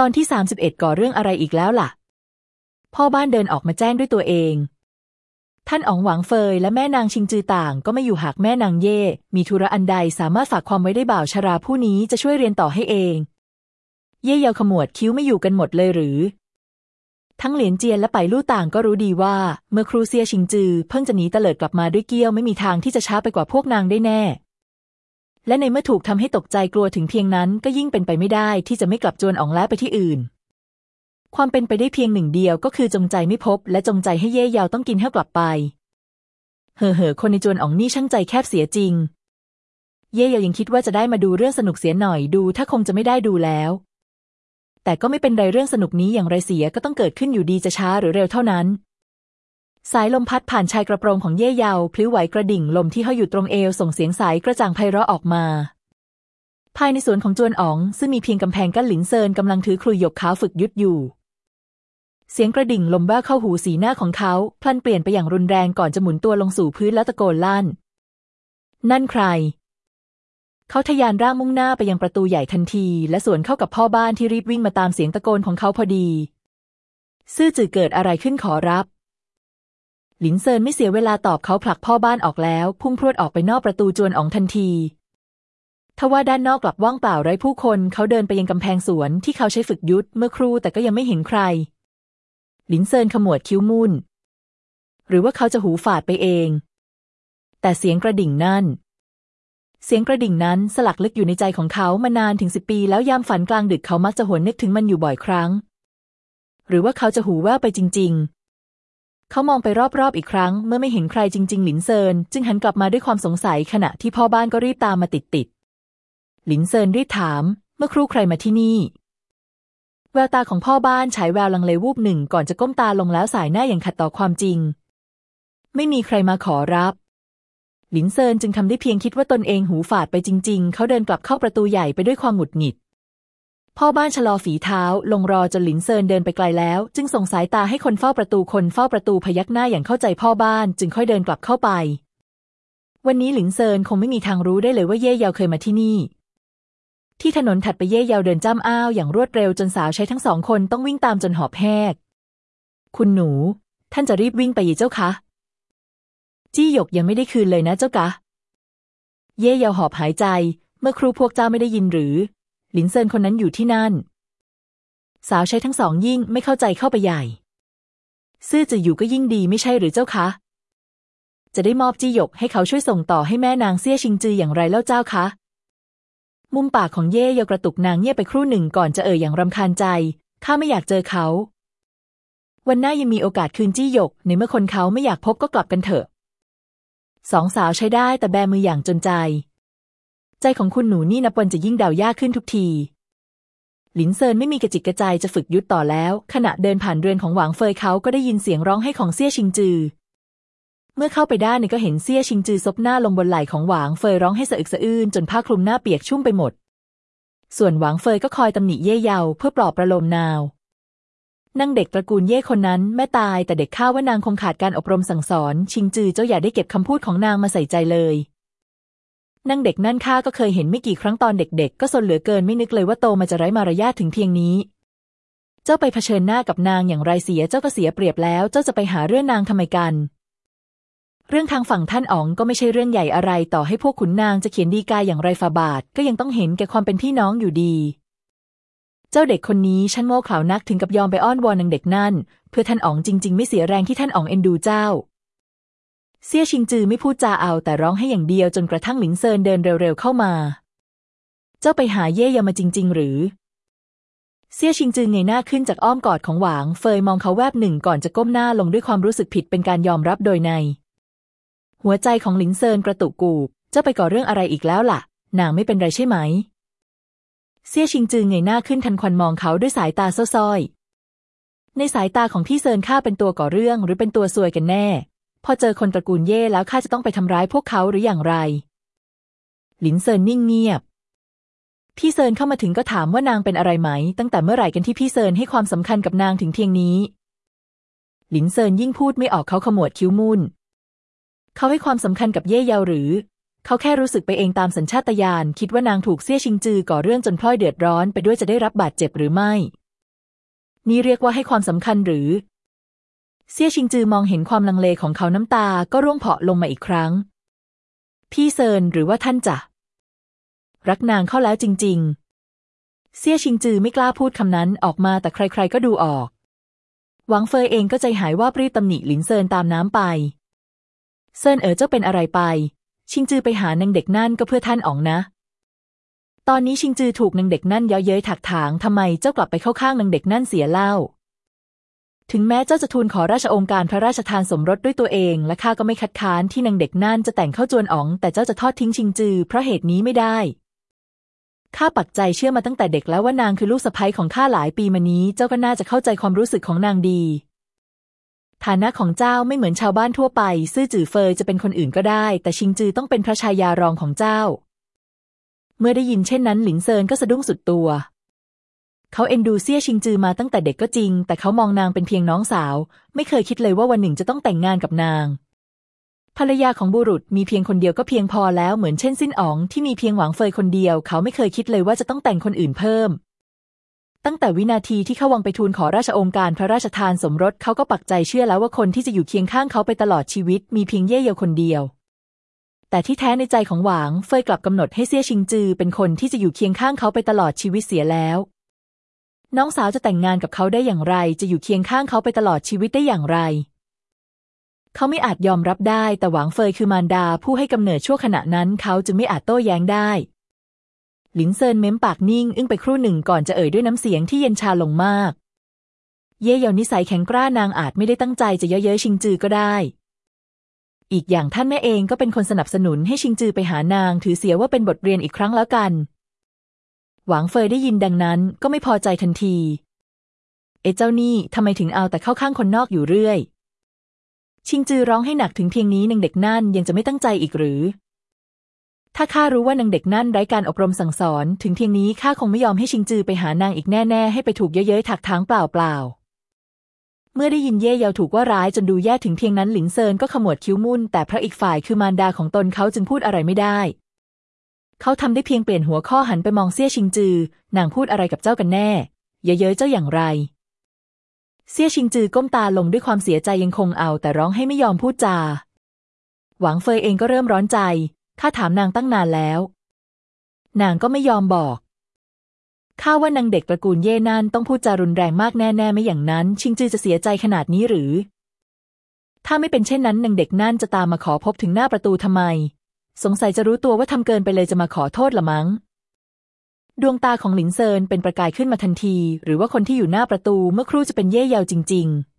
ตอนที่ 31 ก่อเรื่องอะไรอีกแล้วล่ะ พ่อบ้านเดินออกมาแจ้งด้วยตัวเอง ท่านอ๋องหวังเฟยและแม่นางชิงจือต่าง ก็ไม่อยู่หากแม่นางเย่ มีธุระอันใดสามารถฝากความไว้ได้บ่าวชราผู้นี้จะช่วยเรียนต่อให้เอง เย่เยาขมวดคิ้วไม่อยู่กันหมดเลยหรือ ทั้งเหลียนเจียนและไปลู่ต่างก็รู้ดีว่า เมื่อครูเซียชิงจือ เพิ่งจะหนีเตลิดกลับมาด้วยเกี้ยวไม่มีทางที่จะช้าไปกว่าพวกนางได้แน่ และในเมื่อถูกทำให้ตกใจกลัวถึงเพียงนั้นก็ยิ่งเป็นไปไม่ได้ที่จะไม่กลับจวนอองแล้วไปที่อื่น ความเป็นไปได้เพียงหนึ่งเดียวก็คือจงใจไม่พบ และจงใจให้เย่เยาวต้องกินให้กลับไป เห่อเห่อคนในจวนอองนี่ช่างใจแคบเสียจริง เย่เยาวยังคิดว่าจะได้มาดูเรื่องสนุกเสียหน่อยดู ถ้าคงจะไม่ได้ดูแล้ว แต่ก็ไม่เป็นไรเรื่องสนุกนี้อย่างไรเสียก็ต้องเกิดขึ้นอยู่ดีจะช้าหรือเร็วเท่านั้น สายลมพัดผ่านชายกระโปรงของเย่เยาพลิ้วไหวกระดิ่งลมที่ห้อยอยู่ตรงเอวส่งเสียงสายกระจ่างไพเราะออกมา ภายในสวนของจวนอ๋อง ซึ่งมีเพียงกำแพงกั้นหลินเซินกำลังถือครุยหยกขาวฝึกยุดอยู่ เสียงกระดิ่งลมแว่วเข้าหูสีหน้าของเขาพลันเปลี่ยนไปอย่างรุนแรงก่อนจะหมุนตัวลงสู่พื้นแล้วตะโกนลั่น นั่นใคร เขาทะยานร่างมุ่งหน้าไปยังประตูใหญ่ทันที และสวนเข้ากับพ่อบ้านที่รีบวิ่งมาตามเสียงตะโกนของเขาพอดี ซื่อจือเกิดอะไรขึ้นขอรับ หลินเซินไม่เสียเวลาตอบเขาผลักพ่อบ้านออกแล้ว พุ่งพรวดออกไปนอกประตูจวนอองทันทีทว่าด้านนอกกลับว่างเปล่าไร้ผู้คนเขาเดินไปยังกำแพงสวนที่เขาใช้ฝึกยุทธเมื่อครู่แต่ก็ยังไม่เห็นใคร หลินเซินขมวดคิ้วมุ่น หรือว่าเขาจะหูฝาดไปเอง แต่เสียงกระดิ่งนั่น เสียงกระดิ่งนั้นสลักลึกอยู่ในใจของเขามานานถึงสิบปีแล้วยามฝันกลางดึกเขามักจะหวนนึกถึงมันอยู่บ่อยครั้ง หรือว่าเขาจะหูแว่วไปจริง ๆ เขามองไปรอบๆอีกครั้งเมื่อไม่เห็นใครจริง ๆ หลินเซิน จึงหันกลับมาด้วยความสงสัยขณะที่พ่อบ้านก็รีบตามมาติดๆหลินเซินรีบถาม เมื่อครู่ใครมาที่นี่ แววตาของพ่อบ้านฉายแววลังเลวูบหนึ่งก่อนจะก้มตาลงแล้วส่ายหน้าอย่างขัดต่อความจริง ไม่มีใครมาขอรับหลินเซินจึงทำได้เพียงคิดว่าตนเองหูฝาดไปจริง ๆ เขาเดินกลับเข้าประตูใหญ่ไปด้วยความหงุดหงิด พ่อบ้านชะลอฝีเท้า ลงรอจนหลินเซินเดินไปไกลแล้ว จึงส่งสายตาให้คนเฝ้าประตูคนเฝ้าประตูพยักหน้าอย่างเข้าใจพ่อบ้าน จึงค่อยเดินกลับเข้าไป วันนี้หลินเซินคงไม่มีทางรู้ได้เลยว่าเย่เยาเคยมาที่นี่ ที่ถนนถัดไปเย่เยาเดินจ้ำอ้าวอย่างรวดเร็วจนสาวใช้ทั้งสองคนต้องวิ่งตามจนหอบแหกคุณหนู ท่านจะรีบวิ่งไปยีเจ้าคะจี้หยกยังไม่ได้คืนเลยนะเจ้ากะ เย่เยาหอบหายใจ เมื่อครูพวกเจ้าไม่ได้ยินหรือ หลินเซินคนนั้นอยู่ที่นั่น สาวใช้ทั้งสองยิ่งไม่เข้าใจเข้าไปใหญ่ ซื่อจะอยู่ก็ยิ่งดีไม่ใช่หรือเจ้าคะ จะได้มอบจี้หยกให้เขาช่วยส่งต่อให้แม่นางเซี่ยชิงจืออย่างไรแล้วเจ้าคะ มุมปากของเย่เยากระตุกนางเงียบไปครู่หนึ่งก่อนจะเอ่ยอย่างรำคาญใจ ข้าไม่อยากเจอเขา วันหน้ายังมีโอกาสคืนจี้หยก ในเมื่อคนเขาไม่อยากพบก็กลับกันเถอะ สองสาวใช้ได้แต่แบมืออย่างจนใจ ใจของคุณหนูนี่นับวันจะยิ่งเดายากขึ้นทุกที หลินเซินไม่มีกระจิกกระใจจะฝึกยุทธต่อแล้ว ขณะเดินผ่านเรือนของหวางเฟยเขาก็ได้ยินเสียงร้องให้ของเซี่ยชิงจือ เมื่อเข้าไปได้เนี่ยก็เห็นเซี่ยชิงจือซบหน้าลงบนไหล่ของหวางเฟยร้องให้สะอึกสะอื้นจนผ้าคลุมหน้าเปียกชุ่มไปหมด ส่วนหวางเฟยก็คอยตำหนิเย่เยาเพื่อปลอบประโลมนาวนางเด็กตระกูลเย่คนนั้นแม่ตายแต่เด็กข้าว่านางคงขาดการอบรมสั่งสอน ชิงจือเจ้าอย่าได้เก็บคำพูดของนางมาใส่ใจเลย นางเด็กนั่นข้าก็เคยเห็นไม่กี่ครั้งตอนเด็กๆ ก็สนเหลือเกินไม่นึกเลยว่าโตมาจะไร้มารยาทถึงเพียงนี้ เจ้าไปเผชิญหน้ากับนางอย่างไรเสียเจ้าก็เสียเปรียบแล้ว เจ้าจะไปหาเรื่องนางทำไมกัน เรื่องทางฝั่งท่านอ๋องก็ไม่ใช่เรื่องใหญ่อะไรต่อให้พวกขุนนางจะเขียนดีกายอย่างไรฝาบาท ก็ยังต้องเห็นแก่ความเป็นพี่น้องอยู่ดี เจ้าเด็กคนนี้ฉันโง่เขลานักถึงกับยอมไปอ้อนวอนนางเด็กนั่น เพื่อท่านอ๋องจริง ๆ ไม่เสียแรงที่ท่านอ๋องเอ็นดูเจ้า เซี่ยชิงจือไม่พูดจาเอาแต่ร้องไห้อย่างเดียวจนกระทั่งหลิงเซินเดินเร็วๆเข้ามา เจ้าไปหาเย่เยามาจริง ๆ หรือ เซี่ยชิงจือเงยหน้าขึ้นจากอ้อมกอดของหวาง เฟยมองเขาแวบหนึ่งก่อนจะก้มหน้าลงด้วยความรู้สึกผิดเป็นการยอมรับโดยนัย หัวใจของหลิงเซินกระตุกกูบเจ้าไปก่อเรื่องอะไรอีกแล้วล่ะ นางไม่เป็นไรใช่ไหม เซี่ยชิงจือเงยหน้าขึ้นทันควันมองเขาด้วยสายตาเศร้อยในสายตาของพี่เซินข้าเป็นตัวก่อเรื่องหรือเป็นตัวซวยกันแน่ พอเจอคนตระกูลเย่แล้วข้าจะต้องไปทำร้ายพวกเขาหรืออย่างไร หลินเซินนิ่งเงียบ พี่เซินเข้ามาถึงก็ถามว่านางเป็นอะไรไหม ตั้งแต่เมื่อไหร่กันที่พี่เซินให้ความสำคัญกับนางถึงเพียงนี้ หลินเซินยิ่งพูดไม่ออกเขาขมวดคิ้วมุ่นเขาให้ความสำคัญกับเย่เยาหรือ เขาแค่รู้สึกไปเองตามสัญชาตญาณคิดว่านางถูกเซี่ยชิงจือก่อเรื่องจนพลอยเดือดร้อนไปด้วยจะได้รับบาดเจ็บหรือไม่ นี่เรียกว่าให้ความสำคัญหรือ เซี่ยชิงจือมองเห็นความลังเลของเขาน้ำตาก็ร่วงเพาะลงมาอีกครั้ง พี่เซินหรือว่าท่านจะรักนางเข้าแล้วจริง ๆ เซี่ยชิงจือไม่กล้าพูดคำนั้นออกมาแต่ใครๆก็ดูออกหวังเฟยเองก็ใจหายว่าปรีตำหนิหลินเซินตามน้ำไป เซินเอ๋อเจ้าเป็นอะไรไป ชิงจือไปหานางเด็กนั่นก็เพื่อท่านอ๋องนะ ตอนนี้ชิงจือถูกนางเด็กนั่นเย้ยเย้ยถักถางทำไมเจ้ากลับไปเข้าข้างนางเด็กนั่นเสียเล่า ถึงแม้เจ้าจะทูลขอราชองค์การพระราชทานสมรสด้วยตัวเอง และข้าก็ไม่คัดค้านที่นางเด็กนั่นจะแต่งเข้าจวนอ๋อง แต่เจ้าจะทอดทิ้งชิงจือ เพราะเหตุนี้ไม่ได้ข้าปักใจเชื่อมาตั้งแต่เด็กแล้วว่านางคือลูกสะใภ้ของข้าหลายปีมานี้ เจ้าก็น่าจะเข้าใจความรู้สึกของนางดี ฐานะของเจ้าไม่เหมือนชาวบ้านทั่วไป ซื่อจื่อเฟยจะเป็นคนอื่นก็ได้ แต่ชิงจือต้องเป็นพระชายารองของเจ้า เมื่อได้ยินเช่นนั้นหลินเซินก็สะดุ้งสุดตัว เขาเอ็นดูเซี่ยชิงจือมาตั้งแต่เด็กก็จริง แต่เขามองนางเป็นเพียงน้องสาว ไม่เคยคิดเลยว่าวันหนึ่งจะต้องแต่งงานกับนาง ภรรยาของบุรุษมีเพียงคนเดียวก็เพียงพอแล้วเหมือนเช่นสิ้นอ๋องที่มีเพียงหวังเฟยคนเดียว เขาไม่เคยคิดเลยว่าจะต้องแต่งคนอื่นเพิ่ม ตั้งแต่วินาทีที่เขาวังไปทูลขอราชองค์การพระราชทานสมรสเขาก็ปักใจเชื่อแล้วว่าคนที่จะอยู่เคียงข้างเขาไปตลอดชีวิต มีเพียงเย่เยาคนเดียวแต่ที่แท้ในใจของหวางเฟยกลับกำหนดให้เซี่ยชิงจือเป็นคนที่จะอยู่เคียงข้างเขาไปตลอดชีวิตเสียแล้ว น้องสาวจะแต่งงานกับเขาได้อย่างไร จะอยู่เคียงข้างเขาไปตลอดชีวิตได้อย่างไร เขาไม่อาจยอมรับได้ แต่หวังเฟยคือมารดาผู้ให้กำเนิดชั่วขณะนั้น เขาจึงไม่อาจโต้แย้งได้ หลินเซินเม้มปากนิ่ง อึ้งไปครู่หนึ่งก่อนจะเอ่ยด้วยน้ำเสียงที่เย็นชาลงมาก เย่เยานิสัยแข็งกร้านางอาจไม่ได้ตั้งใจจะเย้ยเย้ยชิงจือก็ได้ อีกอย่างท่านแม่เองก็เป็นคนสนับสนุนให้ชิงจือไปหานาง ถือเสียว่าเป็นบทเรียนอีกครั้งแล้วกัน หวังเฟยได้ยินดังนั้นก็ไม่พอใจทันที เอเจ้านี่ทำไมถึงเอาแต่เข้าข้างคนนอกอยู่เรื่อย ชิงจือร้องให้หนักถึงเพียงนี้นางเด็กนั่นยังจะไม่ตั้งใจอีกหรือ ถ้าข้ารู้ว่านางเด็กนั่นไร้การอบรมสั่งสอน ถึงเพียงนี้ข้าคงไม่ยอมให้ชิงจือไปหานางอีกแน่ๆให้ไปถูกเย้ยๆถักทางเปล่าๆเมื่อได้ยินเย่เยาถูกว่าร้ายจนดูแย่ถึงเพียงนั้นหลินเซินก็ขมวดคิ้วมุ่นแต่พระอีกฝ่ายคือมารดาของตนเขาจึงพูดอะไรไม่ได้ เขาทำได้เพียงเปลี่ยนหัวข้อหันไปมองเซี่ยชิงจือนางพูดอะไรกับเจ้ากันแน่เย้ยเจ้าอย่างไร เซี่ยชิงจือก้มตาลงด้วยความเสียใจยังคงเอา แต่ร้องให้ไม่ยอมพูดจา หวังเฟยเองก็เริ่มร้อนใจข้าถามนางตั้งนานแล้ว นางก็ไม่ยอมบอกข้าว่านางเด็กตระกูลเย่นั่นต้องพูดจารุนแรงมากแน่ๆไม่อย่างนั้น ชิงจือจะเสียใจขนาดนี้หรือ ถ้าไม่เป็นเช่นนั้นนางเด็กนั่นจะตามมาขอพบถึงหน้าประตูทำไม สงสัยจะรู้ตัวว่าทำเกินไปเลยจะมาขอโทษละมั้ง ดวงตาของหลินเซินเป็นประกายขึ้นมาทันที หรือว่าคนที่อยู่หน้าประตูเมื่อครู่จะเป็นเย่เยาจริง ๆ